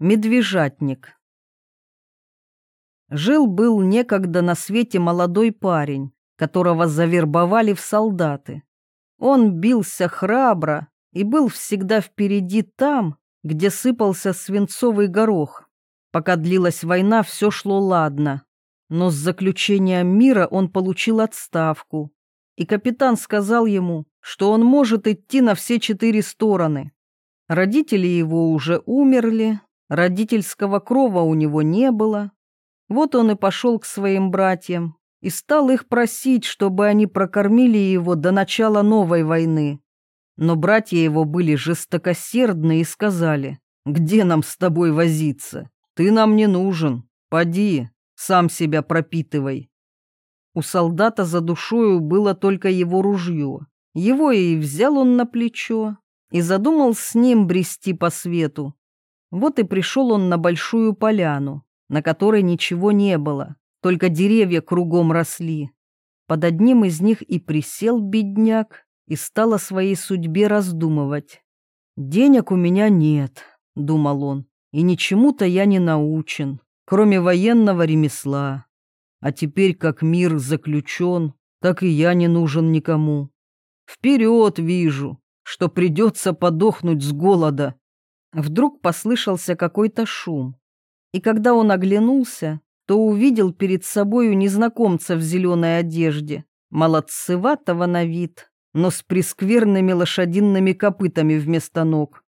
Медвежатник. Жил-был некогда на свете молодой парень, которого завербовали в солдаты. Он бился храбро и был всегда впереди там, где сыпался свинцовый горох. Пока длилась война, все шло ладно. Но с заключением мира он получил отставку. И капитан сказал ему, что он может идти на все четыре стороны. Родители его уже умерли, Родительского крова у него не было. Вот он и пошел к своим братьям и стал их просить, чтобы они прокормили его до начала новой войны. Но братья его были жестокосердны и сказали, «Где нам с тобой возиться? Ты нам не нужен. Поди, сам себя пропитывай». У солдата за душою было только его ружье. Его и взял он на плечо и задумал с ним брести по свету. Вот и пришел он на большую поляну, на которой ничего не было, только деревья кругом росли. Под одним из них и присел бедняк и стал о своей судьбе раздумывать. «Денег у меня нет», — думал он, — «и ничему-то я не научен, кроме военного ремесла. А теперь, как мир заключен, так и я не нужен никому. Вперед вижу, что придется подохнуть с голода Вдруг послышался какой-то шум. И когда он оглянулся, то увидел перед собою незнакомца в зеленой одежде, молодцеватого на вид, но с прескверными лошадиными копытами вместо ног.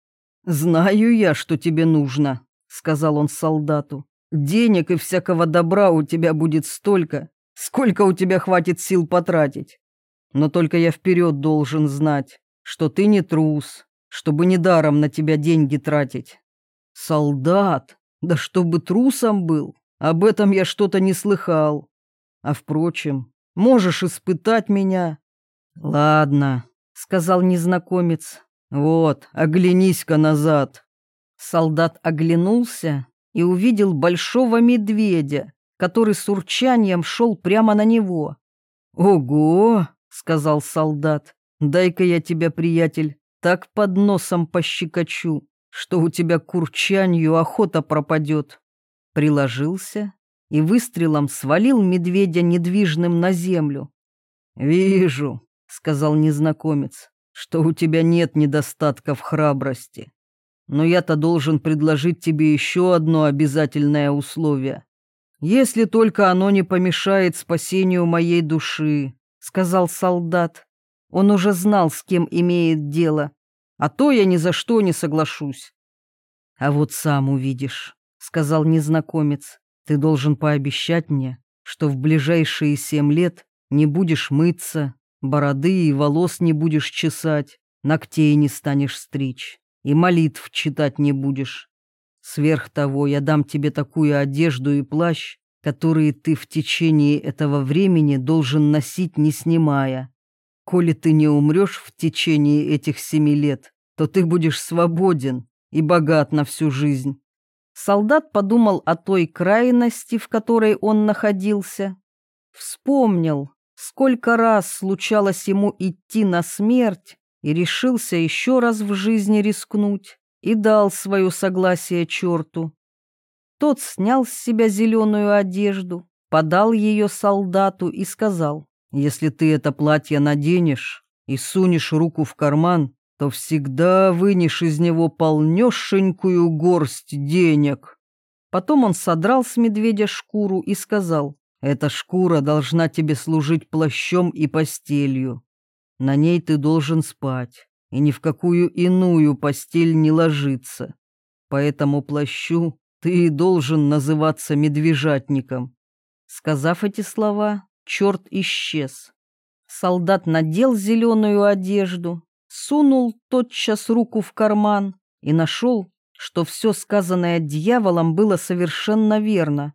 «Знаю я, что тебе нужно», — сказал он солдату. «Денег и всякого добра у тебя будет столько, сколько у тебя хватит сил потратить. Но только я вперед должен знать, что ты не трус, чтобы недаром на тебя деньги тратить. Солдат, да чтобы трусом был, об этом я что-то не слыхал. А впрочем, можешь испытать меня. Ладно, сказал незнакомец. Вот, оглянись-ка назад. Солдат оглянулся и увидел большого медведя, который с урчанием шел прямо на него. «Ого!» — сказал солдат. «Дай-ка я тебя, приятель, так под носом пощекочу, что у тебя курчанью охота пропадет. Приложился и выстрелом свалил медведя недвижным на землю. «Вижу», — сказал незнакомец, — «что у тебя нет недостатка в храбрости. Но я-то должен предложить тебе еще одно обязательное условие. Если только оно не помешает спасению моей души», — сказал солдат. Он уже знал, с кем имеет дело, а то я ни за что не соглашусь. А вот сам увидишь, сказал незнакомец. Ты должен пообещать мне, что в ближайшие семь лет не будешь мыться, бороды и волос не будешь чесать, ногтей не станешь стричь и молитв читать не будешь. Сверх того, я дам тебе такую одежду и плащ, которые ты в течение этого времени должен носить, не снимая. Коли ты не умрешь в течение этих семи лет, то ты будешь свободен и богат на всю жизнь. Солдат подумал о той крайности, в которой он находился. Вспомнил, сколько раз случалось ему идти на смерть, и решился еще раз в жизни рискнуть, и дал свое согласие черту. Тот снял с себя зеленую одежду, подал ее солдату и сказал, если ты это платье наденешь и сунешь руку в карман, то всегда вынешь из него полнешенькую горсть денег. Потом он содрал с медведя шкуру и сказал, «Эта шкура должна тебе служить плащом и постелью. На ней ты должен спать, и ни в какую иную постель не ложиться. По этому плащу ты должен называться медвежатником». Сказав эти слова, черт исчез. Солдат надел зеленую одежду, сунул тотчас руку в карман и нашел, что все сказанное дьяволом было совершенно верно.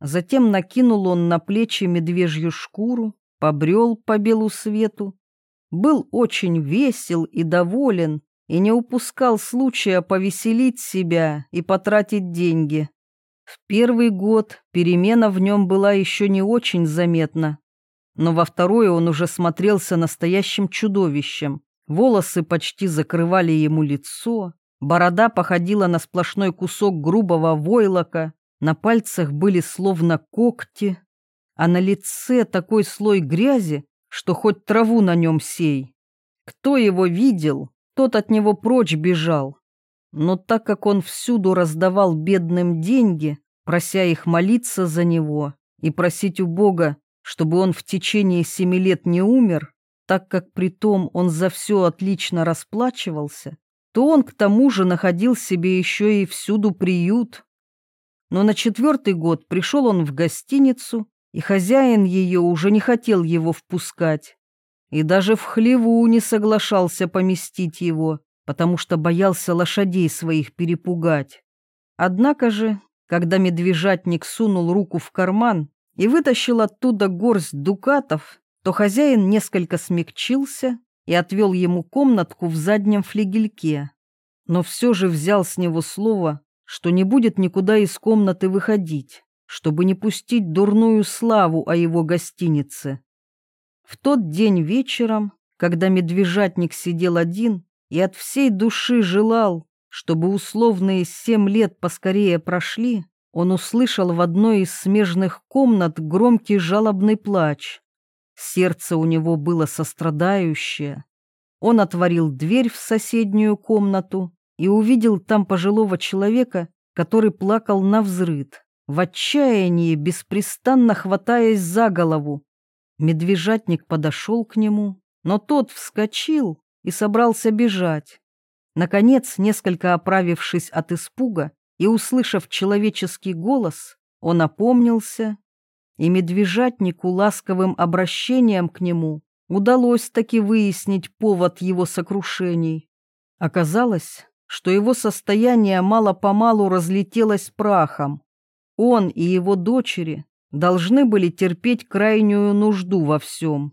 Затем накинул он на плечи медвежью шкуру, побрел по белу свету, был очень весел и доволен и не упускал случая повеселить себя и потратить деньги. В первый год перемена в нем была еще не очень заметна, но во второй он уже смотрелся настоящим чудовищем. Волосы почти закрывали ему лицо, Борода походила на сплошной кусок грубого войлока, на пальцах были словно когти, а на лице такой слой грязи, что хоть траву на нем сей. Кто его видел, тот от него прочь бежал. Но так как он всюду раздавал бедным деньги, прося их молиться за него и просить у Бога, чтобы он в течение семи лет не умер, так как при том он за все отлично расплачивался, то он к тому же находил себе еще и всюду приют. Но на четвертый год пришел он в гостиницу, и хозяин ее уже не хотел его впускать, и даже в хлеву не соглашался поместить его, потому что боялся лошадей своих перепугать. Однако же, когда медвежатник сунул руку в карман и вытащил оттуда горсть дукатов, то хозяин несколько смягчился и отвел ему комнатку в заднем флигельке, но все же взял с него слово, что не будет никуда из комнаты выходить, чтобы не пустить дурную славу о его гостинице. В тот день вечером, когда медвежатник сидел один и от всей души желал, чтобы условные семь лет поскорее прошли, он услышал в одной из смежных комнат громкий жалобный плач. Сердце у него было сострадающее. Он отворил дверь в соседнюю комнату и увидел там пожилого человека, который плакал на взрыд, в отчаянии, беспрестанно хватаясь за голову. Медвежатник подошел к нему, но тот вскочил и собрался бежать. Наконец, несколько оправившись от испуга, и, услышав человеческий голос, он опомнился, и медвежатнику ласковым обращением к нему удалось таки выяснить повод его сокрушений. Оказалось, что его состояние мало-помалу разлетелось прахом. Он и его дочери должны были терпеть крайнюю нужду во всем.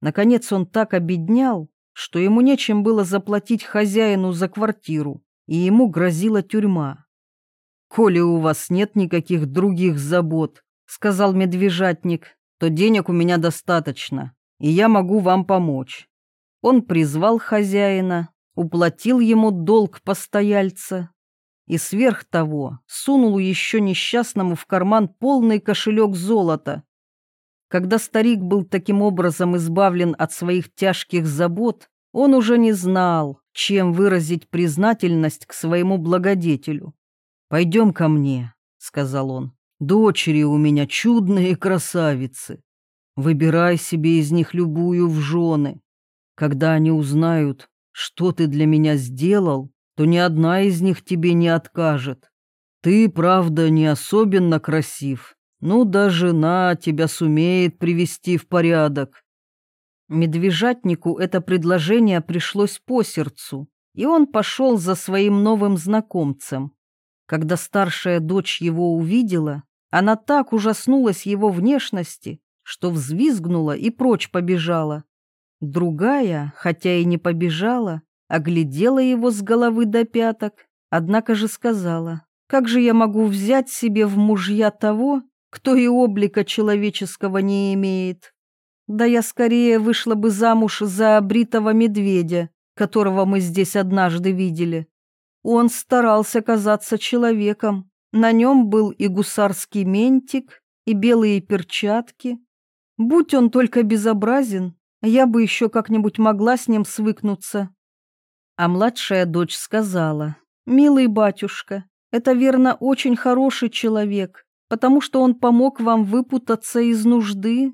Наконец он так обеднял, что ему нечем было заплатить хозяину за квартиру, и ему грозила тюрьма. «Коли у вас нет никаких других забот», — сказал медвежатник, «то денег у меня достаточно, и я могу вам помочь». Он призвал хозяина, уплатил ему долг постояльца и сверх того сунул еще несчастному в карман полный кошелек золота. Когда старик был таким образом избавлен от своих тяжких забот, он уже не знал, чем выразить признательность к своему благодетелю. «Пойдем ко мне», — сказал он. «Дочери у меня чудные красавицы. Выбирай себе из них любую в жены. Когда они узнают, что ты для меня сделал, то ни одна из них тебе не откажет. Ты, правда, не особенно красив, ну да жена тебя сумеет привести в порядок». Медвежатнику это предложение пришлось по сердцу, и он пошел за своим новым знакомцем. Когда старшая дочь его увидела, она так ужаснулась его внешности, что взвизгнула и прочь побежала. Другая, хотя и не побежала, оглядела его с головы до пяток, однако же сказала, «Как же я могу взять себе в мужья того, кто и облика человеческого не имеет? Да я скорее вышла бы замуж за бритого медведя, которого мы здесь однажды видели. Он старался казаться человеком. На нем был и гусарский ментик, и белые перчатки. Будь он только безобразен, я бы еще как-нибудь могла с ним свыкнуться. А младшая дочь сказала, «Милый батюшка, это верно очень хороший человек, потому что он помог вам выпутаться из нужды.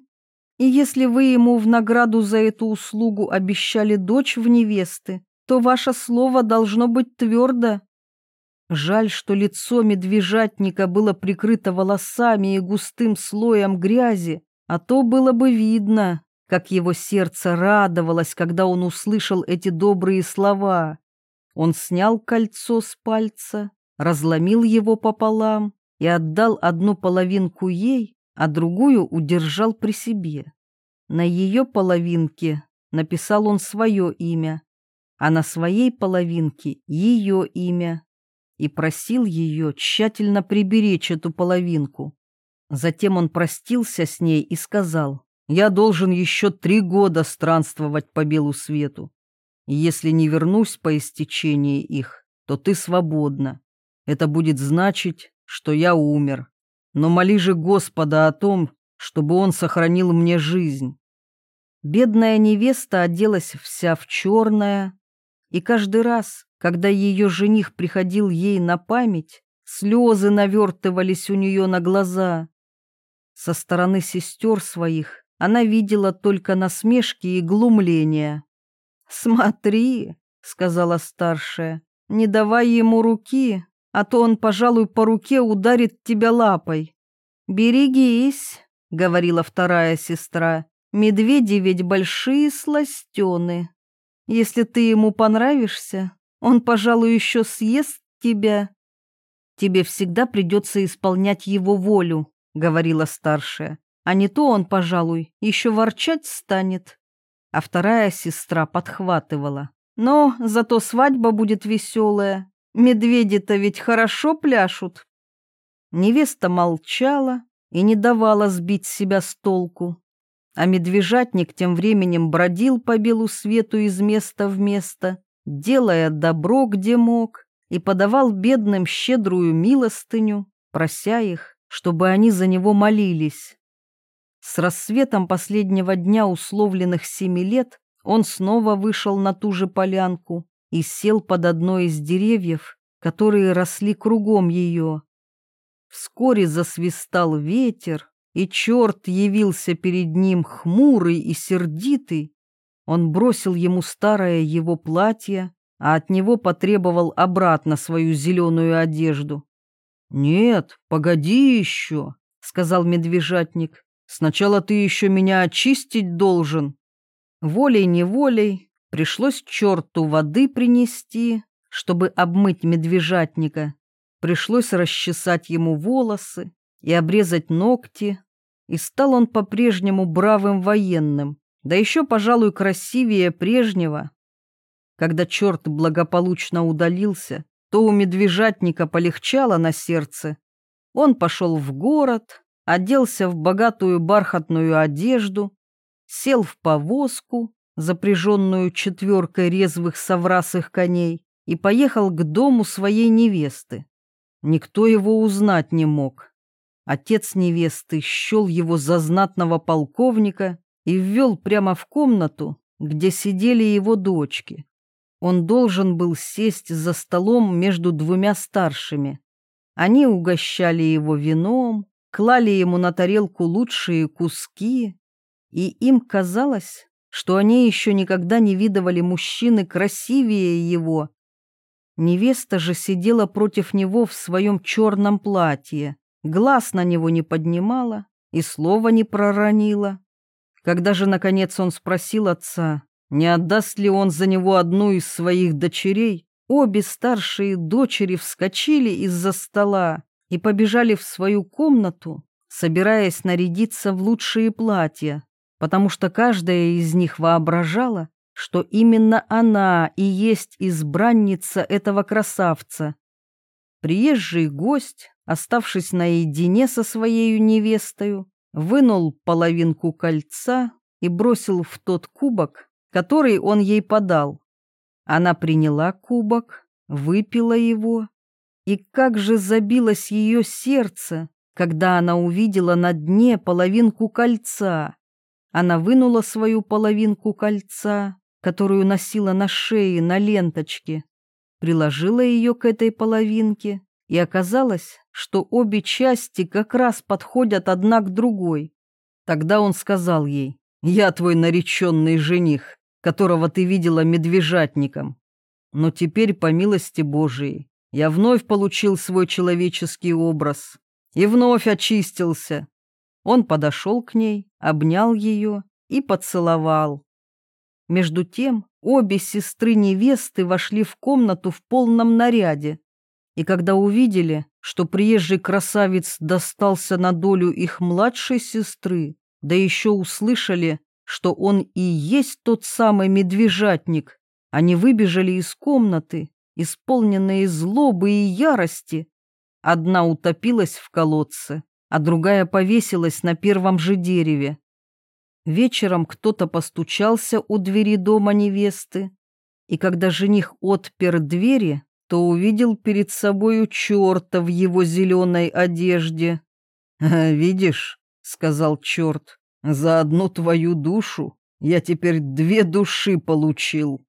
И если вы ему в награду за эту услугу обещали дочь в невесты, то ваше слово должно быть твердо. Жаль, что лицо медвежатника было прикрыто волосами и густым слоем грязи, а то было бы видно, как его сердце радовалось, когда он услышал эти добрые слова. Он снял кольцо с пальца, разломил его пополам и отдал одну половинку ей, а другую удержал при себе. На ее половинке написал он свое имя, а на своей половинке ее имя, и просил ее тщательно приберечь эту половинку. Затем он простился с ней и сказал, «Я должен еще три года странствовать по белу свету, если не вернусь по истечении их, то ты свободна. Это будет значить, что я умер. Но моли же Господа о том, чтобы он сохранил мне жизнь. Бедная невеста оделась вся в черное, и каждый раз, когда ее жених приходил ей на память, слезы навертывались у нее на глаза. Со стороны сестер своих она видела только насмешки и глумления. «Смотри», — сказала старшая, — «не давай ему руки, а то он, пожалуй, по руке ударит тебя лапой». «Берегись», — говорила вторая сестра, — «медведи ведь большие сластены. Если ты ему понравишься, он, пожалуй, еще съест тебя». «Тебе всегда придется исполнять его волю», — говорила старшая, «а не то он, пожалуй, еще ворчать станет» а вторая сестра подхватывала. «Но зато свадьба будет веселая. Медведи-то ведь хорошо пляшут». Невеста молчала и не давала сбить себя с толку. А медвежатник тем временем бродил по белу свету из места в место, делая добро где мог, и подавал бедным щедрую милостыню, прося их, чтобы они за него молились. С рассветом последнего дня условленных семи лет он снова вышел на ту же полянку и сел под одной из деревьев, которые росли кругом ее. Вскоре засвистал ветер, и черт явился перед ним хмурый и сердитый. Он бросил ему старое его платье, а от него потребовал обратно свою зеленую одежду. «Нет, погоди еще», — сказал медвежатник. Сначала ты еще меня очистить должен. Волей-неволей пришлось черту воды принести, чтобы обмыть медвежатника. Пришлось расчесать ему волосы и обрезать ногти, и стал он по-прежнему бравым военным, да еще, пожалуй, красивее прежнего. Когда черт благополучно удалился, то у медвежатника полегчало на сердце. Он пошел в город, оделся в богатую бархатную одежду, сел в повозку, запряженную четверкой резвых соврасых коней, и поехал к дому своей невесты. Никто его узнать не мог. Отец невесты счел его за знатного полковника и ввел прямо в комнату, где сидели его дочки. Он должен был сесть за столом между двумя старшими. Они угощали его вином, клали ему на тарелку лучшие куски, и им казалось, что они еще никогда не видывали мужчины красивее его. Невеста же сидела против него в своем черном платье, глаз на него не поднимала и слова не проронила. Когда же, наконец, он спросил отца, не отдаст ли он за него одну из своих дочерей, обе старшие дочери вскочили из-за стола и побежали в свою комнату, собираясь нарядиться в лучшие платья, потому что каждая из них воображала, что именно она и есть избранница этого красавца. Приезжий гость, оставшись наедине со своей невестою, вынул половинку кольца и бросил в тот кубок, который он ей подал. Она приняла кубок, выпила его и как же забилось ее сердце, когда она увидела на дне половинку кольца. Она вынула свою половинку кольца, которую носила на шее на ленточке, приложила ее к этой половинке, и оказалось, что обе части как раз подходят одна к другой. Тогда он сказал ей, «Я твой нареченный жених, которого ты видела медвежатником. Но теперь, по милости Божией, я вновь получил свой человеческий образ и вновь очистился. Он подошел к ней, обнял ее и поцеловал. Между тем обе сестры-невесты вошли в комнату в полном наряде, и когда увидели, что приезжий красавец достался на долю их младшей сестры, да еще услышали, что он и есть тот самый медвежатник, они выбежали из комнаты исполненные злобы и ярости. Одна утопилась в колодце, а другая повесилась на первом же дереве. Вечером кто-то постучался у двери дома невесты, и когда жених отпер двери, то увидел перед собою черта в его зеленой одежде. «А, «Видишь», — сказал черт, — «за одну твою душу я теперь две души получил».